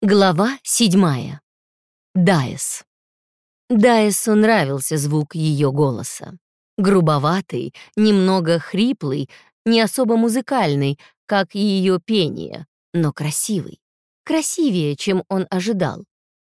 Глава седьмая. Дайс. Дайсу нравился звук ее голоса. Грубоватый, немного хриплый, не особо музыкальный, как ее пение, но красивый. Красивее, чем он ожидал.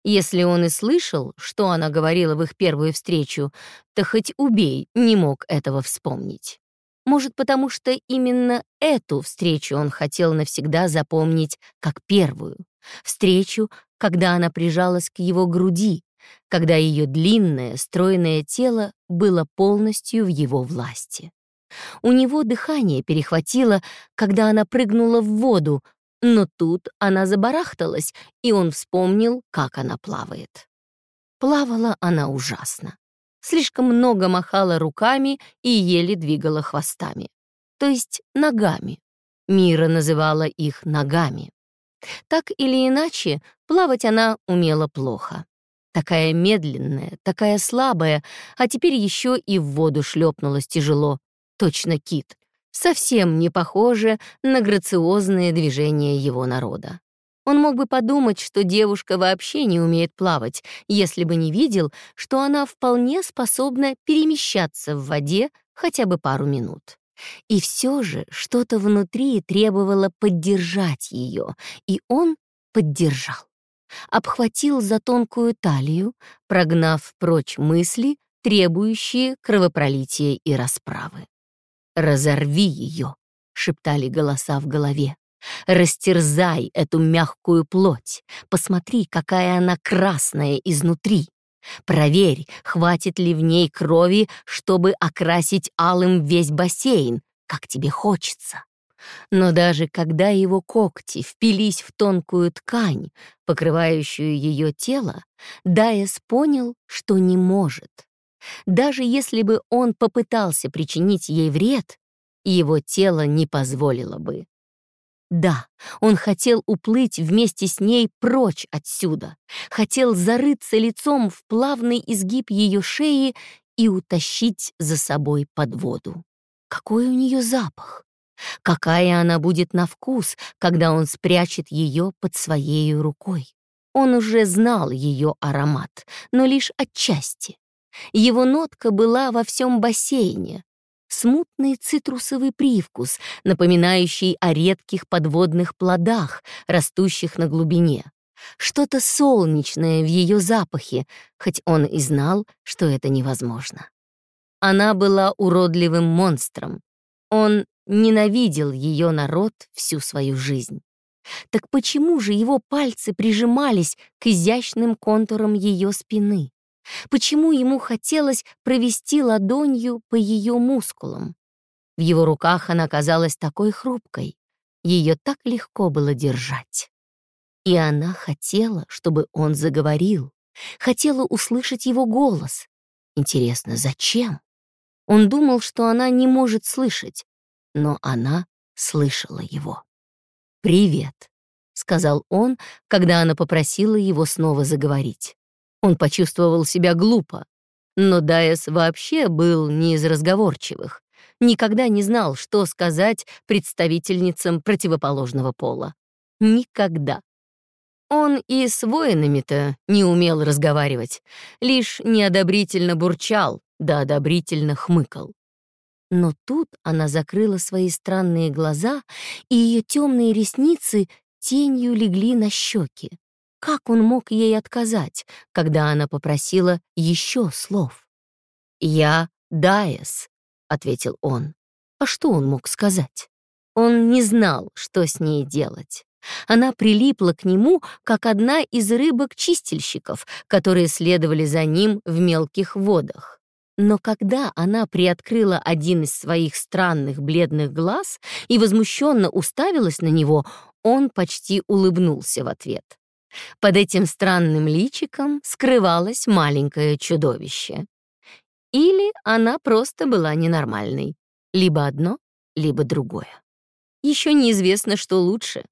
Если он и слышал, что она говорила в их первую встречу, то хоть убей, не мог этого вспомнить. Может, потому что именно эту встречу он хотел навсегда запомнить как первую. Встречу, когда она прижалась к его груди, когда ее длинное, стройное тело было полностью в его власти. У него дыхание перехватило, когда она прыгнула в воду, но тут она забарахталась, и он вспомнил, как она плавает. Плавала она ужасно слишком много махала руками и еле двигала хвостами. То есть ногами. Мира называла их ногами. Так или иначе, плавать она умела плохо. Такая медленная, такая слабая, а теперь еще и в воду шлепнулась тяжело, точно кит. Совсем не похоже на грациозные движения его народа. Он мог бы подумать, что девушка вообще не умеет плавать, если бы не видел, что она вполне способна перемещаться в воде хотя бы пару минут. И все же что-то внутри требовало поддержать ее, и он поддержал. Обхватил за тонкую талию, прогнав прочь мысли, требующие кровопролития и расправы. «Разорви ее», — шептали голоса в голове. Растерзай эту мягкую плоть. Посмотри, какая она красная изнутри. Проверь, хватит ли в ней крови, чтобы окрасить алым весь бассейн, как тебе хочется. Но даже когда его когти впились в тонкую ткань, покрывающую ее тело, Дайес понял, что не может. Даже если бы он попытался причинить ей вред, его тело не позволило бы. Да, он хотел уплыть вместе с ней прочь отсюда, хотел зарыться лицом в плавный изгиб ее шеи и утащить за собой под воду. Какой у нее запах! Какая она будет на вкус, когда он спрячет ее под своей рукой. Он уже знал ее аромат, но лишь отчасти. Его нотка была во всем бассейне, смутный цитрусовый привкус, напоминающий о редких подводных плодах, растущих на глубине. Что-то солнечное в ее запахе, хоть он и знал, что это невозможно. Она была уродливым монстром. Он ненавидел ее народ всю свою жизнь. Так почему же его пальцы прижимались к изящным контурам ее спины? Почему ему хотелось провести ладонью по ее мускулам? В его руках она казалась такой хрупкой, ее так легко было держать. И она хотела, чтобы он заговорил, хотела услышать его голос. Интересно, зачем? Он думал, что она не может слышать, но она слышала его. «Привет», — сказал он, когда она попросила его снова заговорить. Он почувствовал себя глупо. Но Дайес вообще был не из разговорчивых. Никогда не знал, что сказать представительницам противоположного пола. Никогда. Он и с воинами-то не умел разговаривать, лишь неодобрительно бурчал, да одобрительно хмыкал. Но тут она закрыла свои странные глаза, и ее темные ресницы тенью легли на щеки. Как он мог ей отказать, когда она попросила еще слов? «Я Дайес», — ответил он. А что он мог сказать? Он не знал, что с ней делать. Она прилипла к нему, как одна из рыбок-чистильщиков, которые следовали за ним в мелких водах. Но когда она приоткрыла один из своих странных бледных глаз и возмущенно уставилась на него, он почти улыбнулся в ответ. Под этим странным личиком скрывалось маленькое чудовище. Или она просто была ненормальной. Либо одно, либо другое. Еще неизвестно, что лучше.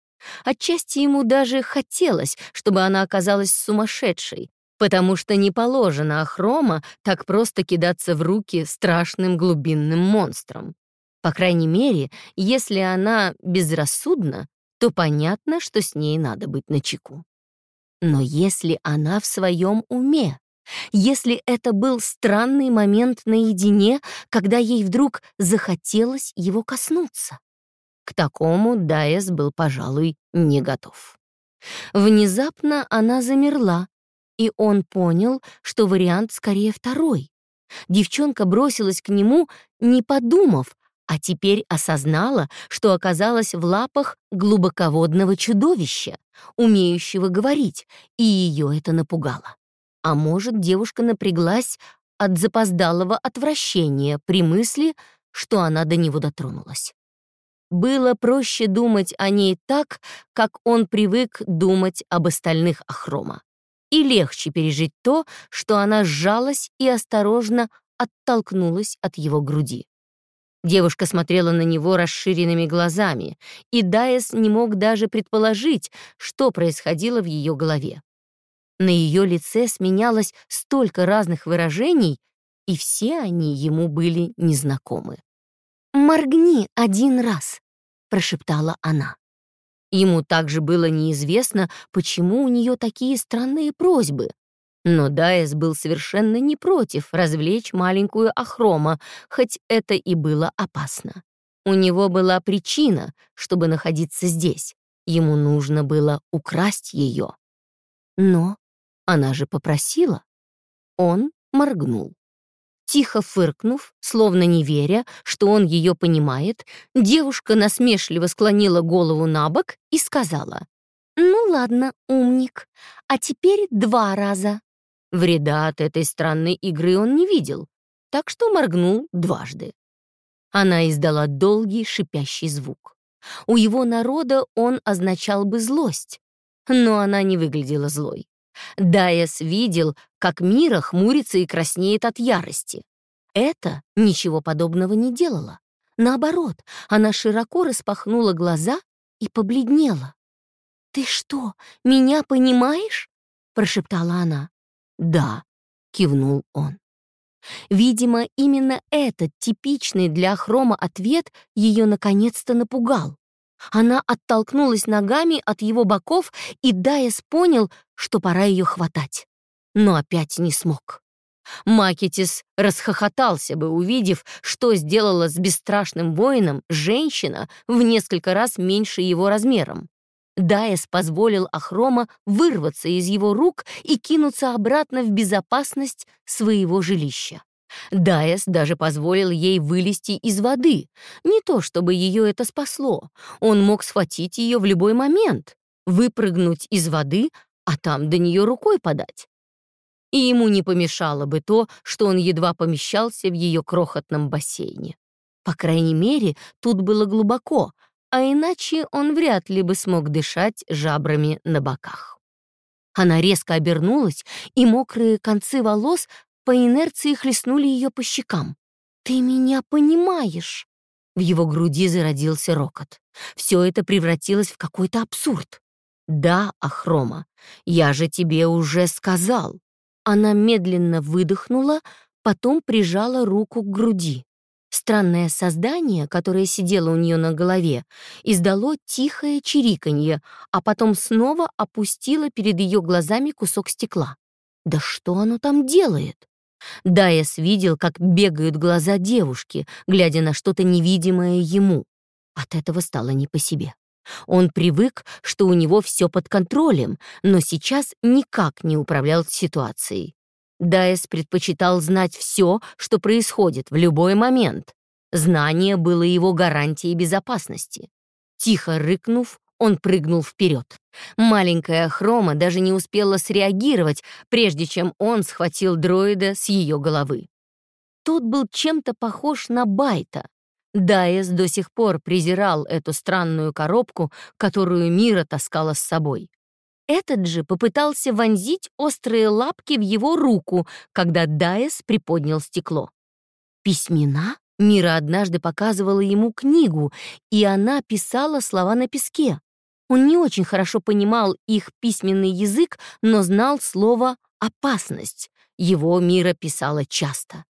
Отчасти ему даже хотелось, чтобы она оказалась сумасшедшей, потому что не положено Ахрома так просто кидаться в руки страшным глубинным монстрам. По крайней мере, если она безрассудна, то понятно, что с ней надо быть начеку. Но если она в своем уме, если это был странный момент наедине, когда ей вдруг захотелось его коснуться. К такому Дайес был, пожалуй, не готов. Внезапно она замерла, и он понял, что вариант скорее второй. Девчонка бросилась к нему, не подумав, а теперь осознала, что оказалась в лапах глубоководного чудовища, умеющего говорить, и ее это напугало. А может, девушка напряглась от запоздалого отвращения при мысли, что она до него дотронулась. Было проще думать о ней так, как он привык думать об остальных Ахрома. И легче пережить то, что она сжалась и осторожно оттолкнулась от его груди. Девушка смотрела на него расширенными глазами, и Дайес не мог даже предположить, что происходило в ее голове. На ее лице сменялось столько разных выражений, и все они ему были незнакомы. «Моргни один раз», — прошептала она. Ему также было неизвестно, почему у нее такие странные просьбы. Но Дайес был совершенно не против развлечь маленькую Ахрома, хоть это и было опасно. У него была причина, чтобы находиться здесь. Ему нужно было украсть ее. Но она же попросила. Он моргнул. Тихо фыркнув, словно не веря, что он ее понимает, девушка насмешливо склонила голову на бок и сказала, «Ну ладно, умник, а теперь два раза». Вреда от этой странной игры он не видел, так что моргнул дважды. Она издала долгий шипящий звук. У его народа он означал бы злость, но она не выглядела злой. Дайес видел, как Мира хмурится и краснеет от ярости. Это ничего подобного не делала. Наоборот, она широко распахнула глаза и побледнела. «Ты что, меня понимаешь?» — прошептала она. «Да», — кивнул он. Видимо, именно этот типичный для Хрома ответ ее наконец-то напугал. Она оттолкнулась ногами от его боков, и Дайес понял, что пора ее хватать. Но опять не смог. Макетис расхохотался бы, увидев, что сделала с бесстрашным воином женщина в несколько раз меньше его размером. Дайес позволил Ахрома вырваться из его рук и кинуться обратно в безопасность своего жилища. Дайес даже позволил ей вылезти из воды. Не то чтобы ее это спасло. Он мог схватить ее в любой момент, выпрыгнуть из воды, а там до нее рукой подать. И ему не помешало бы то, что он едва помещался в ее крохотном бассейне. По крайней мере, тут было глубоко, а иначе он вряд ли бы смог дышать жабрами на боках. Она резко обернулась, и мокрые концы волос по инерции хлестнули ее по щекам. «Ты меня понимаешь!» В его груди зародился рокот. Все это превратилось в какой-то абсурд. «Да, Ахрома, я же тебе уже сказал». Она медленно выдохнула, потом прижала руку к груди. Странное создание, которое сидело у нее на голове, издало тихое чириканье, а потом снова опустило перед ее глазами кусок стекла. Да что оно там делает? Дайес видел, как бегают глаза девушки, глядя на что-то невидимое ему. От этого стало не по себе. Он привык, что у него все под контролем, но сейчас никак не управлял ситуацией. Дайес предпочитал знать все, что происходит в любой момент. Знание было его гарантией безопасности. Тихо рыкнув, он прыгнул вперед. Маленькая Хрома даже не успела среагировать, прежде чем он схватил дроида с ее головы. Тот был чем-то похож на Байта. Дайес до сих пор презирал эту странную коробку, которую Мира таскала с собой. Этот же попытался вонзить острые лапки в его руку, когда Дайес приподнял стекло. Письмена? Мира однажды показывала ему книгу, и она писала слова на песке. Он не очень хорошо понимал их письменный язык, но знал слово «опасность». Его Мира писала часто.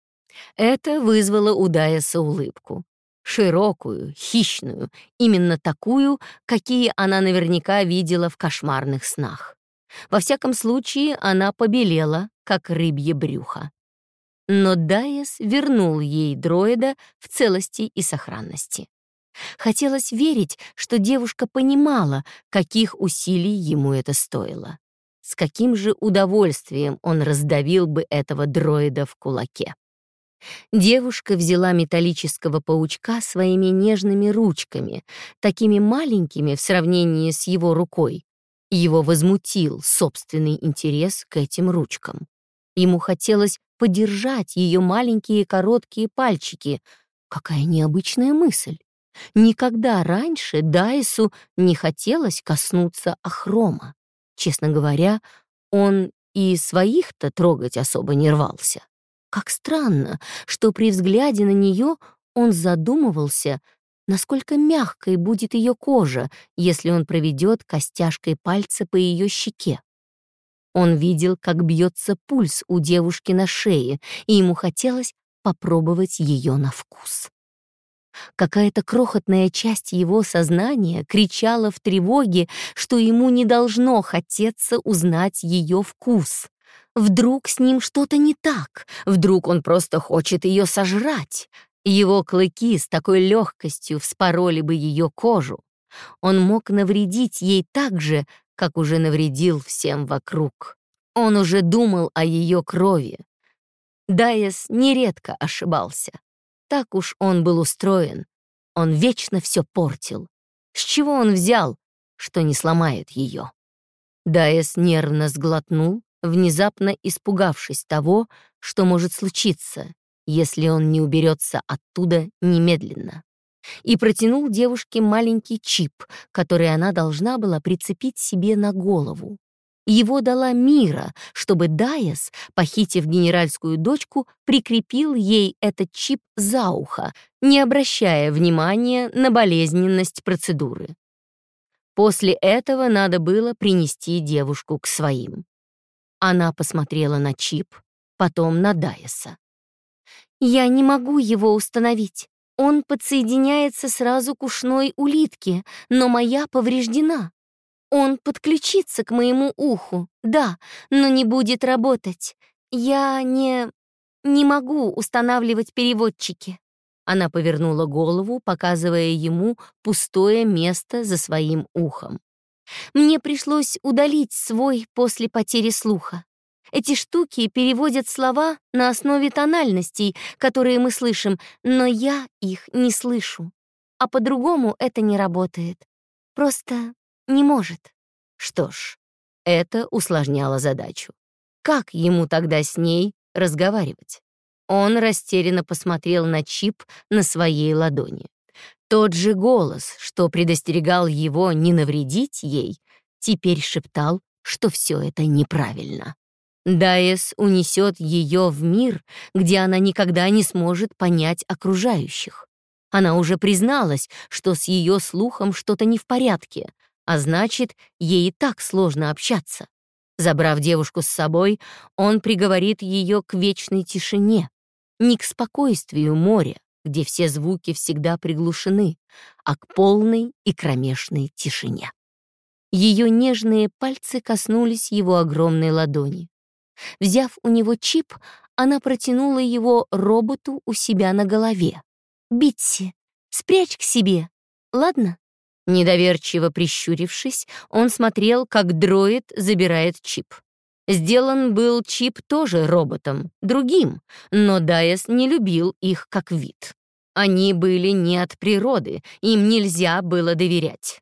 Это вызвало у Дайеса улыбку. Широкую, хищную, именно такую, какие она наверняка видела в кошмарных снах. Во всяком случае, она побелела, как рыбье брюхо. Но Дайес вернул ей дроида в целости и сохранности. Хотелось верить, что девушка понимала, каких усилий ему это стоило. С каким же удовольствием он раздавил бы этого дроида в кулаке. Девушка взяла металлического паучка своими нежными ручками, такими маленькими в сравнении с его рукой. Его возмутил собственный интерес к этим ручкам. Ему хотелось подержать ее маленькие короткие пальчики. Какая необычная мысль. Никогда раньше Дайсу не хотелось коснуться Ахрома. Честно говоря, он и своих-то трогать особо не рвался. Как странно, что при взгляде на нее он задумывался, насколько мягкой будет ее кожа, если он проведет костяшкой пальца по ее щеке. Он видел, как бьется пульс у девушки на шее, и ему хотелось попробовать ее на вкус. Какая-то крохотная часть его сознания кричала в тревоге, что ему не должно хотеться узнать ее вкус. Вдруг с ним что-то не так, вдруг он просто хочет ее сожрать. Его клыки с такой легкостью вспороли бы ее кожу. Он мог навредить ей так же, как уже навредил всем вокруг. Он уже думал о ее крови. Дайес нередко ошибался. Так уж он был устроен. Он вечно все портил. С чего он взял, что не сломает ее? Дайес нервно сглотнул, внезапно испугавшись того, что может случиться, если он не уберется оттуда немедленно и протянул девушке маленький чип, который она должна была прицепить себе на голову. Его дала Мира, чтобы Дайес, похитив генеральскую дочку, прикрепил ей этот чип за ухо, не обращая внимания на болезненность процедуры. После этого надо было принести девушку к своим. Она посмотрела на чип, потом на Дайеса. «Я не могу его установить. Он подсоединяется сразу к ушной улитке, но моя повреждена. Он подключится к моему уху, да, но не будет работать. Я не... не могу устанавливать переводчики». Она повернула голову, показывая ему пустое место за своим ухом. «Мне пришлось удалить свой после потери слуха. Эти штуки переводят слова на основе тональностей, которые мы слышим, но я их не слышу. А по-другому это не работает. Просто не может. Что ж, это усложняло задачу. Как ему тогда с ней разговаривать? Он растерянно посмотрел на чип на своей ладони. Тот же голос, что предостерегал его не навредить ей, теперь шептал, что все это неправильно. Дайес унесет ее в мир, где она никогда не сможет понять окружающих. Она уже призналась, что с ее слухом что-то не в порядке, а значит, ей и так сложно общаться. Забрав девушку с собой, он приговорит ее к вечной тишине, не к спокойствию моря, где все звуки всегда приглушены, а к полной и кромешной тишине. Ее нежные пальцы коснулись его огромной ладони. Взяв у него чип, она протянула его роботу у себя на голове. «Битси, спрячь к себе, ладно?» Недоверчиво прищурившись, он смотрел, как дроид забирает чип. Сделан был чип тоже роботом, другим, но Дайес не любил их как вид. Они были не от природы, им нельзя было доверять.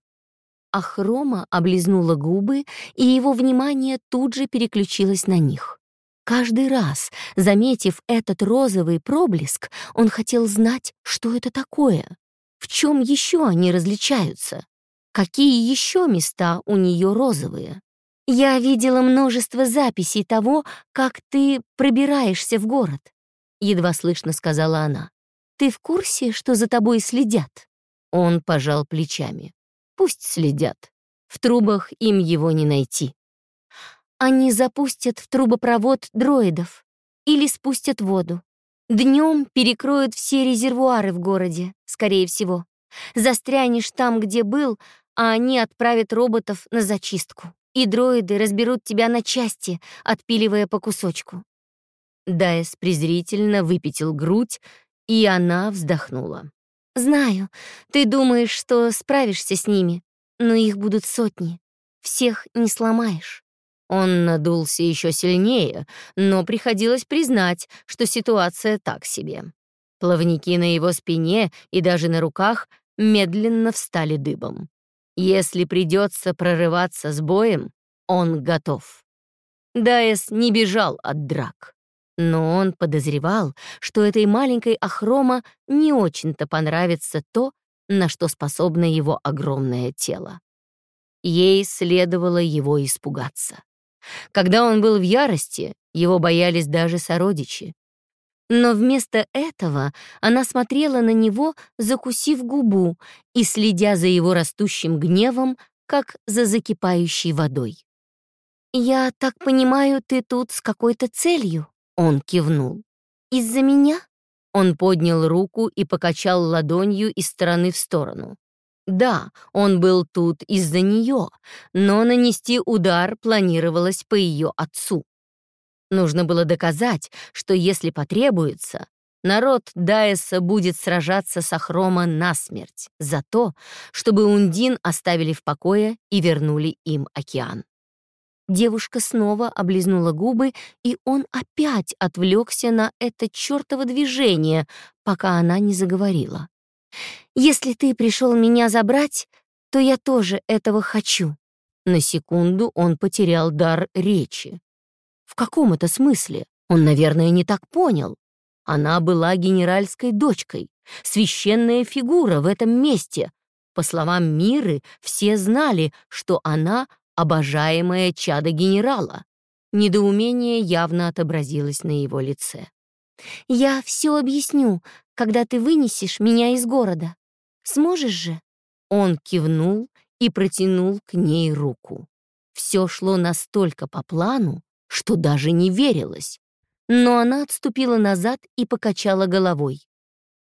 Ахрома облизнула губы, и его внимание тут же переключилось на них. Каждый раз, заметив этот розовый проблеск, он хотел знать, что это такое, в чем еще они различаются, какие еще места у нее розовые. «Я видела множество записей того, как ты пробираешься в город», — едва слышно сказала она. «Ты в курсе, что за тобой следят?» Он пожал плечами. Пусть следят. В трубах им его не найти. Они запустят в трубопровод дроидов или спустят воду. Днем перекроют все резервуары в городе, скорее всего. Застрянешь там, где был, а они отправят роботов на зачистку. И дроиды разберут тебя на части, отпиливая по кусочку». Дайс презрительно выпятил грудь, и она вздохнула. «Знаю, ты думаешь, что справишься с ними, но их будут сотни. Всех не сломаешь». Он надулся еще сильнее, но приходилось признать, что ситуация так себе. Плавники на его спине и даже на руках медленно встали дыбом. Если придется прорываться с боем, он готов. Дайес не бежал от драк. Но он подозревал, что этой маленькой Ахрома не очень-то понравится то, на что способно его огромное тело. Ей следовало его испугаться. Когда он был в ярости, его боялись даже сородичи. Но вместо этого она смотрела на него, закусив губу и следя за его растущим гневом, как за закипающей водой. «Я так понимаю, ты тут с какой-то целью?» Он кивнул. «Из-за меня?» Он поднял руку и покачал ладонью из стороны в сторону. Да, он был тут из-за нее, но нанести удар планировалось по ее отцу. Нужно было доказать, что если потребуется, народ Дайеса будет сражаться с Ахрома насмерть за то, чтобы Ундин оставили в покое и вернули им океан. Девушка снова облизнула губы, и он опять отвлекся на это чертово движение, пока она не заговорила. «Если ты пришел меня забрать, то я тоже этого хочу». На секунду он потерял дар речи. В каком это смысле? Он, наверное, не так понял. Она была генеральской дочкой, священная фигура в этом месте. По словам Миры, все знали, что она обожаемое чадо генерала. Недоумение явно отобразилось на его лице. «Я все объясню, когда ты вынесешь меня из города. Сможешь же?» Он кивнул и протянул к ней руку. Все шло настолько по плану, что даже не верилось. Но она отступила назад и покачала головой.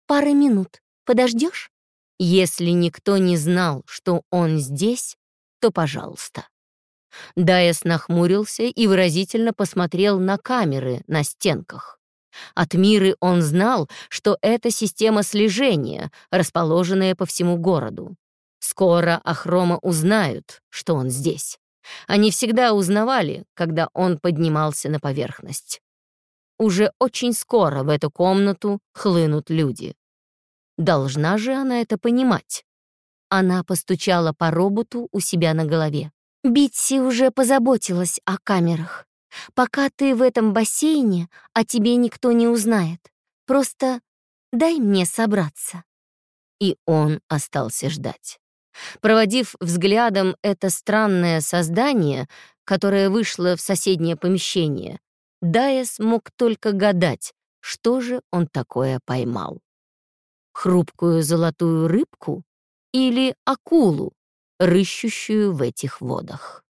«Пара минут. Подождешь?» Если никто не знал, что он здесь, то пожалуйста. Дайес нахмурился и выразительно посмотрел на камеры на стенках. От Миры он знал, что это система слежения, расположенная по всему городу. Скоро Ахрома узнают, что он здесь. Они всегда узнавали, когда он поднимался на поверхность. Уже очень скоро в эту комнату хлынут люди. Должна же она это понимать. Она постучала по роботу у себя на голове. Битси уже позаботилась о камерах. Пока ты в этом бассейне, о тебе никто не узнает. Просто дай мне собраться». И он остался ждать. Проводив взглядом это странное создание, которое вышло в соседнее помещение, Дайес мог только гадать, что же он такое поймал. Хрупкую золотую рыбку или акулу, рыщущую в этих водах.